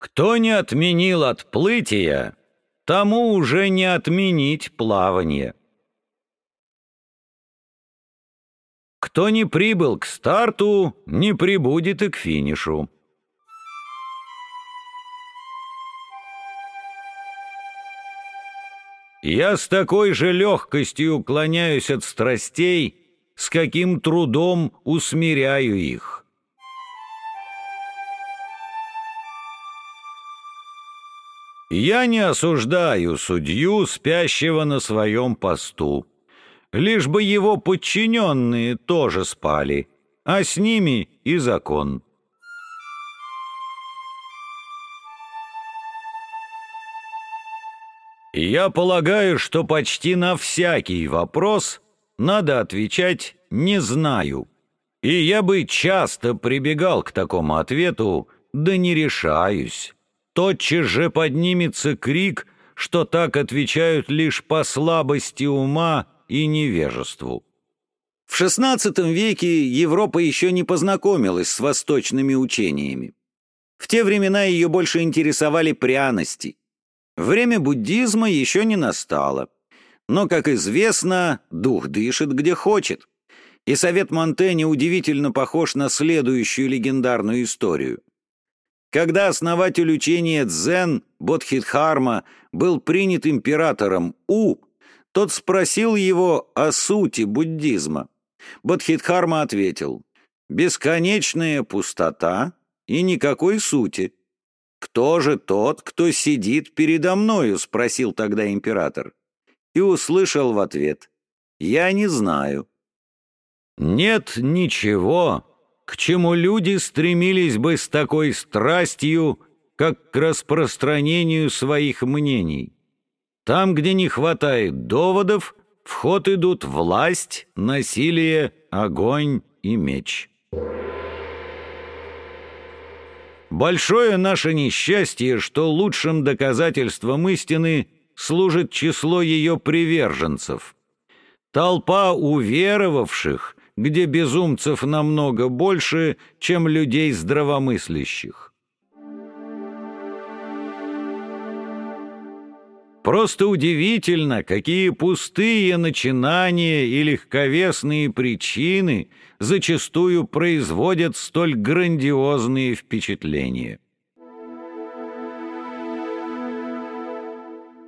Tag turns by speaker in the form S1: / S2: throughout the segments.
S1: Кто не отменил отплытия, тому уже не отменить плавание. Кто не прибыл к старту, не прибудет и к финишу. Я с такой же легкостью уклоняюсь от страстей, с каким трудом усмиряю их. Я не осуждаю судью, спящего на своем посту. Лишь бы его подчиненные тоже спали, а с ними и закон. Я полагаю, что почти на всякий вопрос надо отвечать «не знаю». И я бы часто прибегал к такому ответу, да не решаюсь тотчас же поднимется крик, что так отвечают лишь по слабости ума и невежеству.
S2: В XVI веке Европа еще не познакомилась с восточными учениями. В те времена ее больше интересовали пряности. Время буддизма еще не настало. Но, как известно, дух дышит где хочет. И совет Монтэня удивительно похож на следующую легендарную историю. Когда основатель учения дзен Бодхидхарма был принят императором У, тот спросил его о сути буддизма. Бодхидхарма ответил, «Бесконечная пустота и никакой сути». «Кто же тот, кто сидит передо мною?» — спросил тогда император. И услышал в ответ, «Я не знаю».
S1: «Нет ничего, к чему люди стремились бы с такой страстью, как к распространению своих мнений. Там, где не хватает доводов, в ход идут власть, насилие, огонь и меч. Большое наше несчастье, что лучшим доказательством истины служит число ее приверженцев. Толпа уверовавших где безумцев намного больше, чем людей здравомыслящих. Просто удивительно, какие пустые начинания и легковесные причины зачастую производят столь грандиозные впечатления.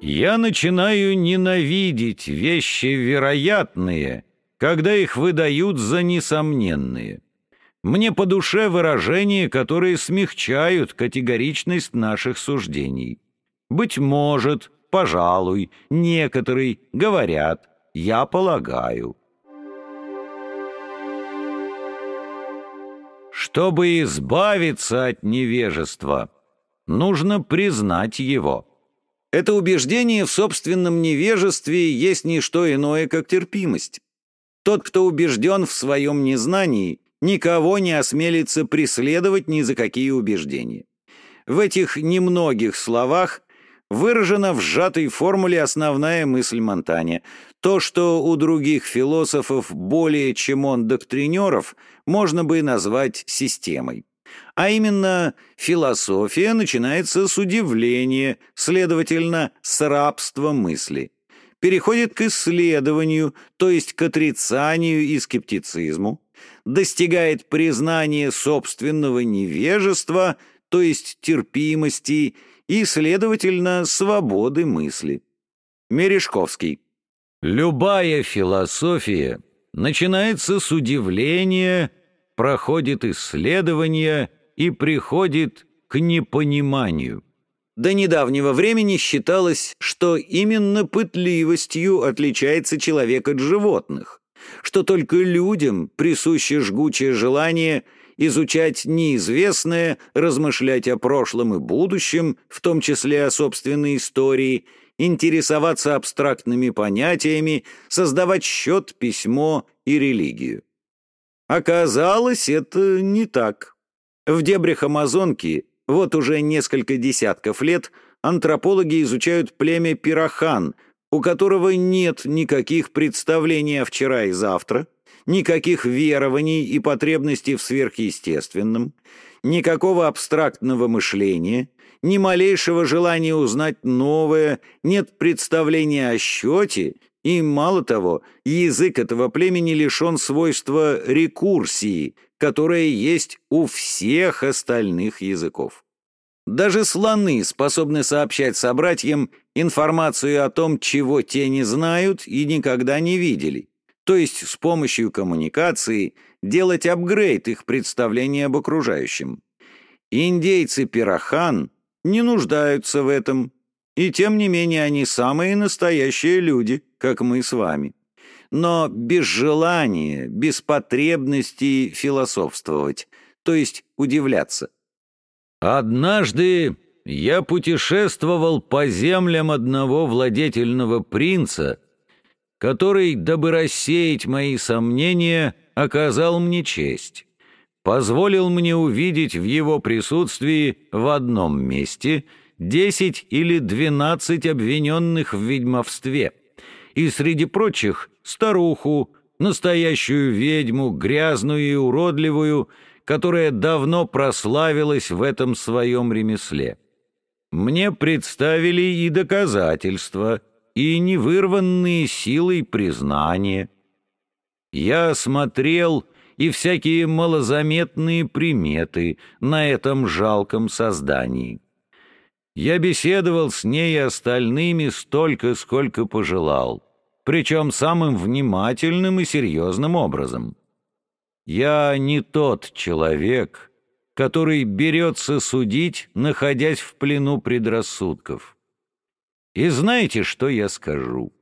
S1: Я начинаю ненавидеть вещи вероятные – когда их выдают за несомненные. Мне по душе выражения, которые смягчают категоричность наших суждений. Быть может, пожалуй, некоторые говорят, я полагаю. Чтобы избавиться от невежества, нужно признать его.
S2: Это убеждение в собственном невежестве есть не что иное, как терпимость. Тот, кто убежден в своем незнании, никого не осмелится преследовать ни за какие убеждения. В этих немногих словах выражена в сжатой формуле основная мысль Монтане. То, что у других философов более чем он доктринеров, можно бы назвать системой. А именно, философия начинается с удивления, следовательно, с рабства мысли переходит к исследованию, то есть к отрицанию и скептицизму, достигает признания собственного невежества, то есть терпимости и, следовательно, свободы мысли. Мережковский.
S1: Любая философия начинается с удивления, проходит исследование и приходит к непониманию.
S2: До недавнего времени считалось, что именно пытливостью отличается человек от животных, что только людям присуще жгучее желание изучать неизвестное, размышлять о прошлом и будущем, в том числе о собственной истории, интересоваться абстрактными понятиями, создавать счет, письмо и религию. Оказалось, это не так. В дебрях Амазонки вот уже несколько десятков лет антропологи изучают племя пирахан, у которого нет никаких представлений о вчера и завтра, никаких верований и потребностей в сверхъестественном, Никакого абстрактного мышления, ни малейшего желания узнать новое, нет представления о счете, и, мало того, язык этого племени лишен свойства рекурсии, которое есть у всех остальных языков. Даже слоны способны сообщать собратьям информацию о том, чего те не знают и никогда не видели, то есть с помощью коммуникации делать апгрейд их представления об окружающем. Индейцы Пирахан не нуждаются в этом, и тем не менее они самые настоящие люди, как мы с вами. Но без желания, без потребности философствовать, то есть удивляться.
S1: Однажды я путешествовал по землям одного владетельного принца, который, дабы рассеять мои сомнения, оказал мне честь. Позволил мне увидеть в его присутствии в одном месте десять или двенадцать обвиненных в ведьмовстве, и среди прочих старуху, настоящую ведьму, грязную и уродливую, которая давно прославилась в этом своем ремесле. Мне представили и доказательства, и невырванные силой признания. Я смотрел и всякие малозаметные приметы на этом жалком создании. Я беседовал с ней и остальными столько, сколько пожелал, причем самым внимательным и серьезным образом. Я не тот человек, который берется судить, находясь в плену предрассудков. И знаете, что я скажу?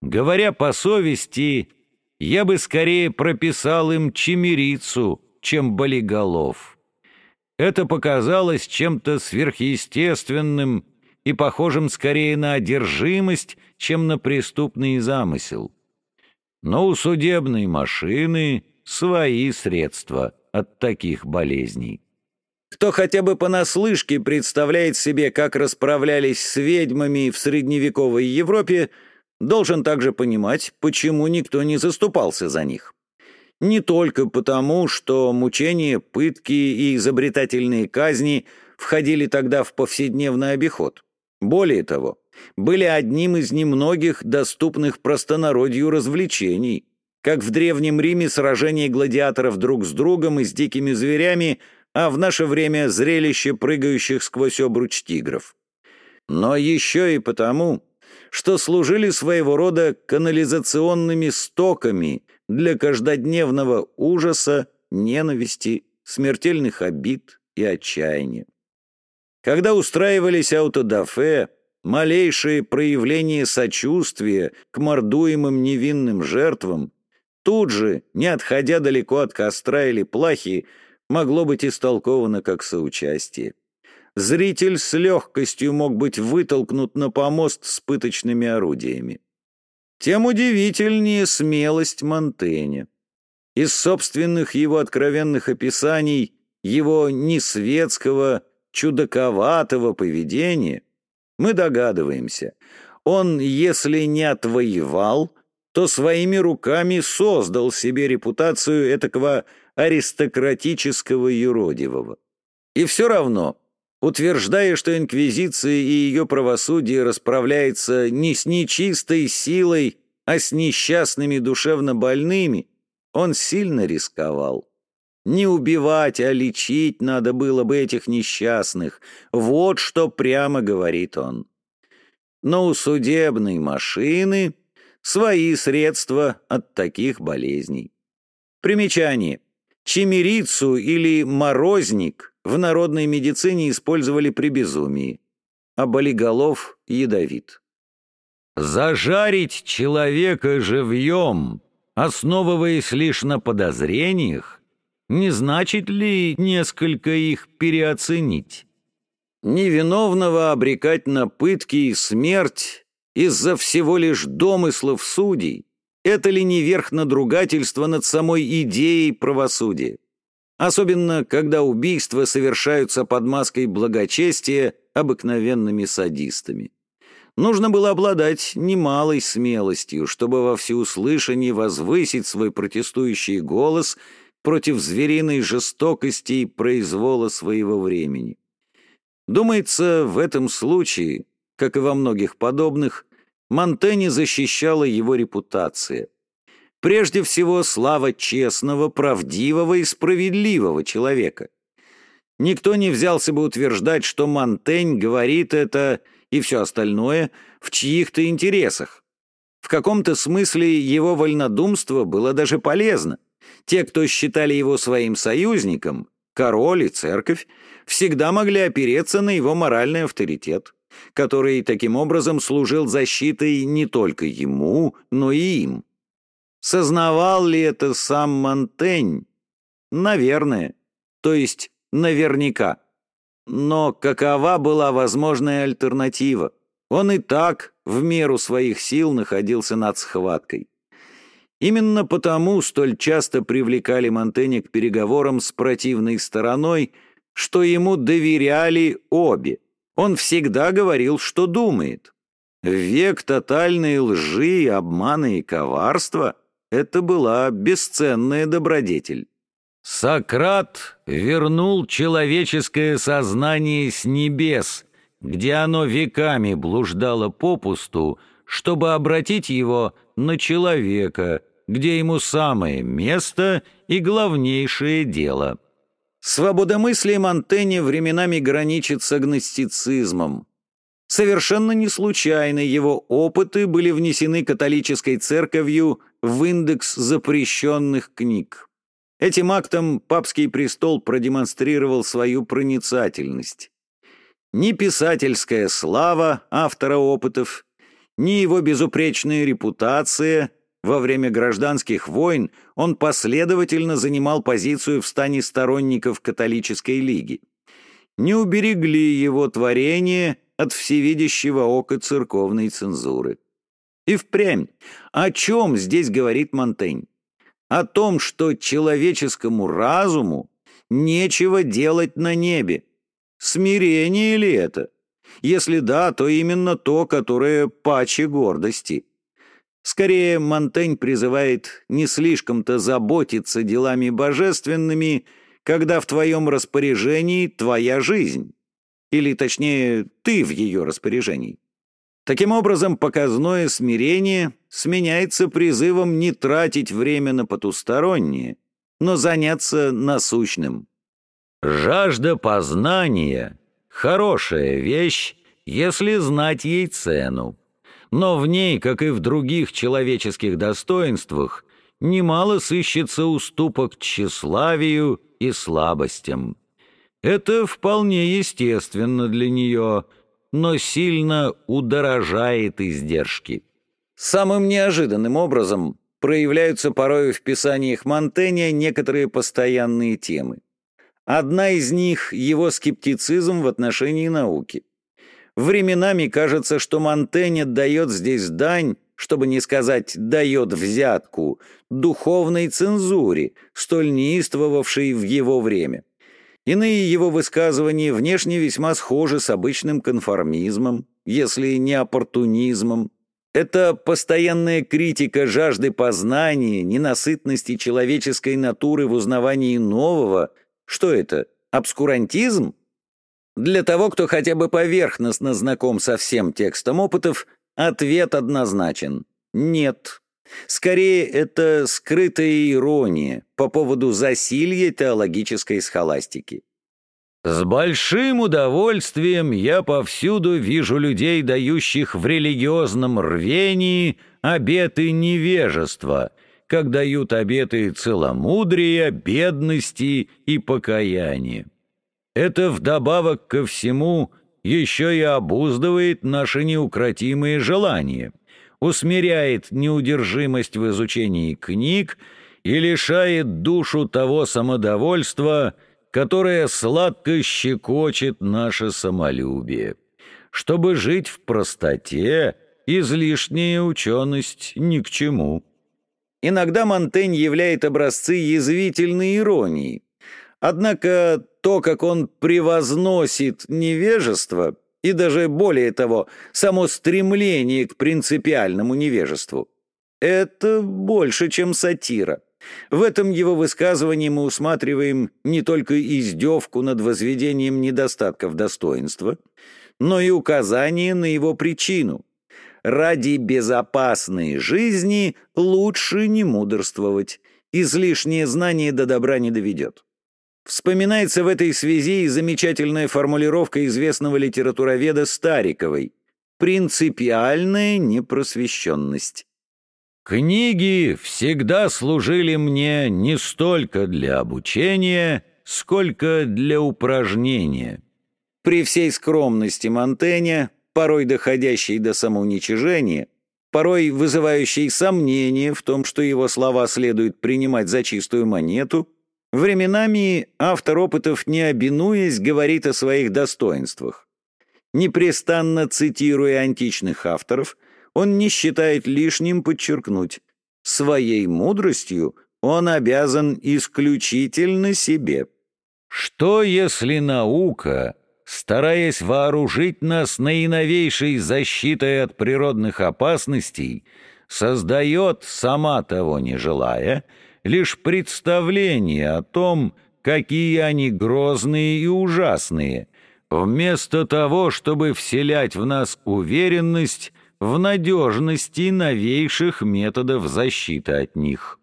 S1: Говоря по совести, я бы скорее прописал им чемерицу, чем болиголов. Это показалось чем-то сверхъестественным и похожим скорее на одержимость, чем на преступный замысел. Но у судебной машины свои средства от таких болезней.
S2: Кто хотя бы понаслышке представляет себе, как расправлялись с ведьмами в средневековой Европе, должен также понимать, почему никто не заступался за них. Не только потому, что мучения, пытки и изобретательные казни входили тогда в повседневный обиход. Более того, были одним из немногих доступных простонародью развлечений, как в Древнем Риме сражения гладиаторов друг с другом и с дикими зверями, а в наше время зрелище прыгающих сквозь обруч тигров. Но еще и потому, что служили своего рода канализационными стоками для каждодневного ужаса, ненависти, смертельных обид и отчаяния. Когда устраивались аутодафе, малейшие проявления сочувствия к мордуемым невинным жертвам тут же, не отходя далеко от костра или плахи, могло быть истолковано как соучастие зритель с легкостью мог быть вытолкнут на помост с пыточными орудиями. Тем удивительнее смелость Монтэня. Из собственных его откровенных описаний его несветского, чудаковатого поведения мы догадываемся, он, если не отвоевал, то своими руками создал себе репутацию этакого аристократического юродивого. И все равно утверждая, что инквизиция и ее правосудие расправляется не с нечистой силой, а с несчастными душевно больными, он сильно рисковал. Не убивать, а лечить надо было бы этих несчастных. Вот что прямо говорит он. Но у судебной машины свои средства от таких болезней. Примечание. Чемерицу или морозник в народной медицине использовали при безумии, а болиголов ядовит.
S1: Зажарить человека живьем, основываясь лишь на подозрениях, не значит ли несколько их переоценить?
S2: Невиновного обрекать на пытки и смерть из-за всего лишь домыслов судей — это ли не верх надругательства над самой идеей правосудия? особенно когда убийства совершаются под маской благочестия обыкновенными садистами. Нужно было обладать немалой смелостью, чтобы во всеуслышание возвысить свой протестующий голос против звериной жестокости и произвола своего времени. Думается, в этом случае, как и во многих подобных, Монтене защищала его репутация. Прежде всего, слава честного, правдивого и справедливого человека. Никто не взялся бы утверждать, что Монтень говорит это и все остальное в чьих-то интересах. В каком-то смысле его вольнодумство было даже полезно. Те, кто считали его своим союзником, король и церковь, всегда могли опереться на его моральный авторитет, который таким образом служил защитой не только ему, но и им. Сознавал ли это сам Монтень? Наверное. То есть наверняка. Но какова была возможная альтернатива? Он и так в меру своих сил находился над схваткой. Именно потому столь часто привлекали Монтэня к переговорам с противной стороной, что ему доверяли обе. Он всегда говорил, что думает. Век тотальной лжи, обмана и коварства это была бесценная добродетель.
S1: Сократ вернул человеческое сознание с небес, где оно веками блуждало попусту, чтобы обратить его на человека, где ему самое место и главнейшее дело.
S2: Свободомыслие Монтэне временами граничит с агностицизмом. Совершенно не случайно его опыты были внесены католической церковью в индекс запрещенных книг. Этим актом папский престол продемонстрировал свою проницательность. Ни писательская слава автора опытов, ни его безупречная репутация во время гражданских войн он последовательно занимал позицию в стане сторонников католической лиги. Не уберегли его творение от всевидящего ока церковной цензуры. И впрямь, о чем здесь говорит Монтень? о том, что человеческому разуму нечего делать на небе. Смирение ли это? Если да, то именно то, которое паче гордости. Скорее, Монтень призывает не слишком-то заботиться делами божественными, когда в твоем распоряжении твоя жизнь. Или, точнее, ты в ее распоряжении. Таким образом, показное смирение сменяется призывом не тратить время на потустороннее, но заняться насущным.
S1: Жажда познания — хорошая вещь, если знать ей цену. Но в ней, как и в других человеческих достоинствах, немало сыщется уступок тщеславию и слабостям. Это вполне естественно для нее — но сильно удорожает издержки.
S2: Самым неожиданным образом проявляются порой в писаниях Монтэня некоторые постоянные темы. Одна из них — его скептицизм в отношении науки. Временами кажется, что Монтень дает здесь дань, чтобы не сказать «дает взятку», духовной цензуре, столь неистовавшей в его время. Иные его высказывания внешне весьма схожи с обычным конформизмом, если не оппортунизмом. Это постоянная критика жажды познания, ненасытности человеческой натуры в узнавании нового. Что это, обскурантизм? Для того, кто хотя бы поверхностно знаком со всем текстом опытов, ответ однозначен – нет. Скорее, это скрытая ирония по поводу засилья теологической схоластики.
S1: С большим удовольствием я повсюду вижу людей, дающих в религиозном рвении обеты невежества, как дают обеты целомудрия, бедности и покаяния. Это вдобавок ко всему еще и обуздывает наши неукротимые желания — усмиряет неудержимость в изучении книг и лишает душу того самодовольства, которое сладко щекочет наше самолюбие. Чтобы жить в простоте, излишняя ученость ни к чему.
S2: Иногда Монтень являет образцы язвительной иронии. Однако то, как он превозносит невежество, и даже более того, само стремление к принципиальному невежеству. Это больше, чем сатира. В этом его высказывании мы усматриваем не только издевку над возведением недостатков достоинства, но и указание на его причину. Ради безопасной жизни лучше не мудрствовать, излишнее знание до добра не доведет. Вспоминается в этой связи и замечательная формулировка известного литературоведа Стариковой «принципиальная непросвещенность».
S1: Книги всегда служили мне не столько для обучения, сколько для упражнения.
S2: При всей скромности Монтэня, порой доходящей до самоуничижения, порой вызывающей сомнения в том, что его слова следует принимать за чистую монету, временами автор опытов, не обинуясь, говорит о своих достоинствах. Непрестанно цитируя античных авторов – он не считает лишним подчеркнуть, своей мудростью он обязан исключительно себе.
S1: Что если наука, стараясь вооружить нас наиновейшей защитой от природных опасностей, создает, сама того не желая, лишь представление о том, какие они грозные и ужасные, вместо того, чтобы вселять в нас уверенность в надежности новейших методов защиты от них.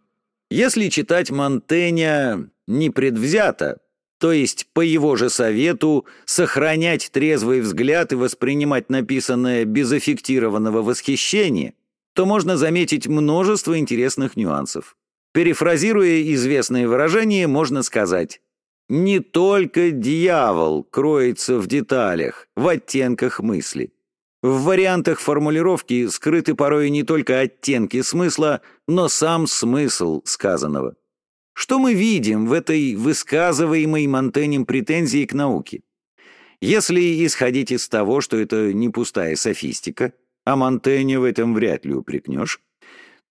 S2: Если читать Монтэня непредвзято, то есть по его же совету сохранять трезвый взгляд и воспринимать написанное без аффектированного восхищения, то можно заметить множество интересных нюансов. Перефразируя известные выражения, можно сказать «Не только дьявол кроется в деталях, в оттенках мысли». В вариантах формулировки скрыты порой не только оттенки смысла, но сам смысл сказанного. Что мы видим в этой высказываемой Монтенем претензии к науке? Если исходить из того, что это не пустая софистика, а Монтэня в этом вряд ли упрекнешь,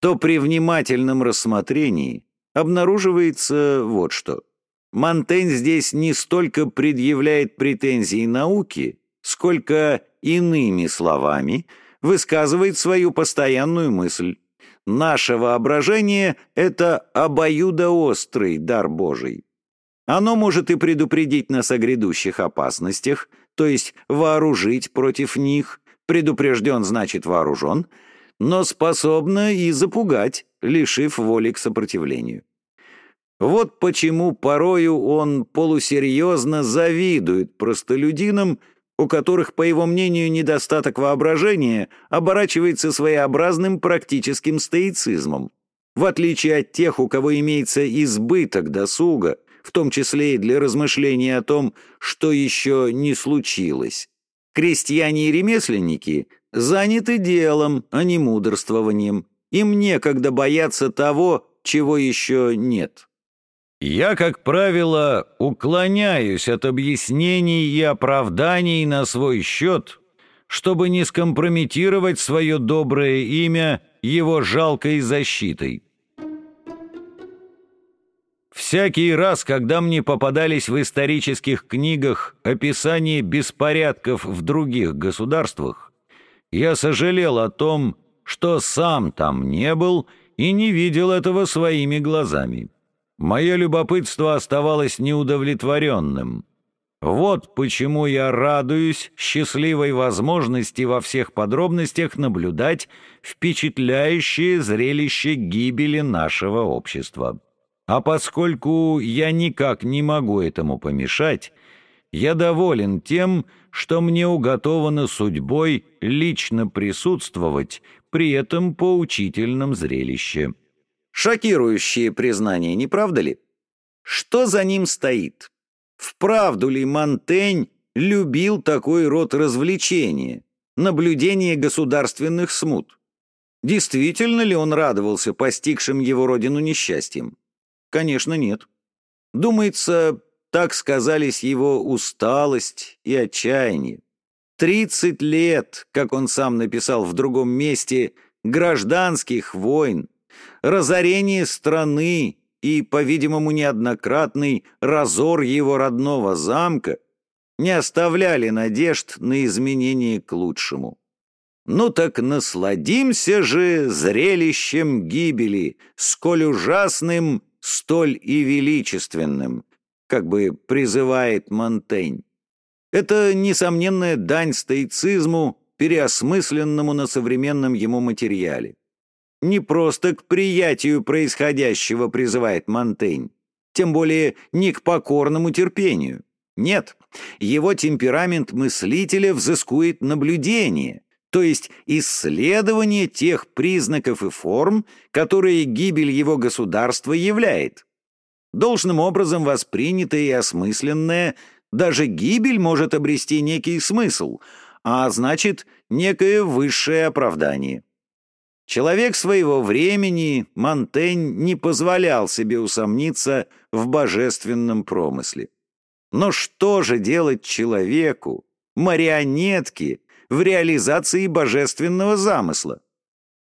S2: то при внимательном рассмотрении обнаруживается вот что. Монтень здесь не столько предъявляет претензии науке, сколько иными словами, высказывает свою постоянную мысль. Наше воображение — это обоюдоострый дар Божий. Оно может и предупредить нас о грядущих опасностях, то есть вооружить против них, предупрежден значит вооружен, но способно и запугать, лишив воли к сопротивлению. Вот почему порою он полусерьезно завидует простолюдинам, у которых, по его мнению, недостаток воображения оборачивается своеобразным практическим стоицизмом. В отличие от тех, у кого имеется избыток досуга, в том числе и для размышления о том, что еще не случилось. Крестьяне и ремесленники заняты делом, а не мудрствованием. Им некогда бояться того, чего еще нет.
S1: Я, как правило, уклоняюсь от объяснений и оправданий на свой счет, чтобы не скомпрометировать свое доброе имя его жалкой защитой. Всякий раз, когда мне попадались в исторических книгах описания беспорядков в других государствах, я сожалел о том, что сам там не был и не видел этого своими глазами. Мое любопытство оставалось неудовлетворенным. Вот почему я радуюсь счастливой возможности во всех подробностях наблюдать впечатляющее зрелище гибели нашего общества. А поскольку я никак не могу этому помешать, я доволен тем, что мне уготовано судьбой лично присутствовать при этом поучительном зрелище.
S2: Шокирующее признание, не правда ли? Что за ним стоит? Вправду ли Монтень любил такой род развлечения, наблюдение государственных смут? Действительно ли он радовался постигшим его родину несчастьем? Конечно, нет. Думается, так сказались его усталость и отчаяние. Тридцать лет, как он сам написал в другом месте, гражданских войн, разорение страны и, по-видимому, неоднократный разор его родного замка не оставляли надежд на изменение к лучшему. Ну так насладимся же зрелищем гибели, сколь ужасным столь и величественным, как бы призывает Монтень. Это несомненная дань стоицизму, переосмысленному на современном ему материале. Не просто к приятию происходящего призывает Монтень, тем более не к покорному терпению. Нет, его темперамент мыслителя взыскует наблюдение, то есть исследование тех признаков и форм, которые гибель его государства являет. Должным образом воспринятое и осмысленное, даже гибель может обрести некий смысл, а значит, некое высшее оправдание. Человек своего времени, Монтень, не позволял себе усомниться в божественном промысле. Но что же делать человеку, марионетке, в реализации божественного замысла?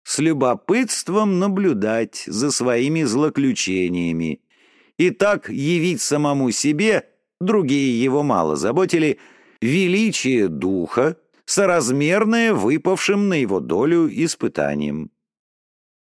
S2: С любопытством наблюдать за своими злоключениями. И так явить самому себе, другие его мало заботили, величие духа, соразмерное выпавшим на его долю испытанием.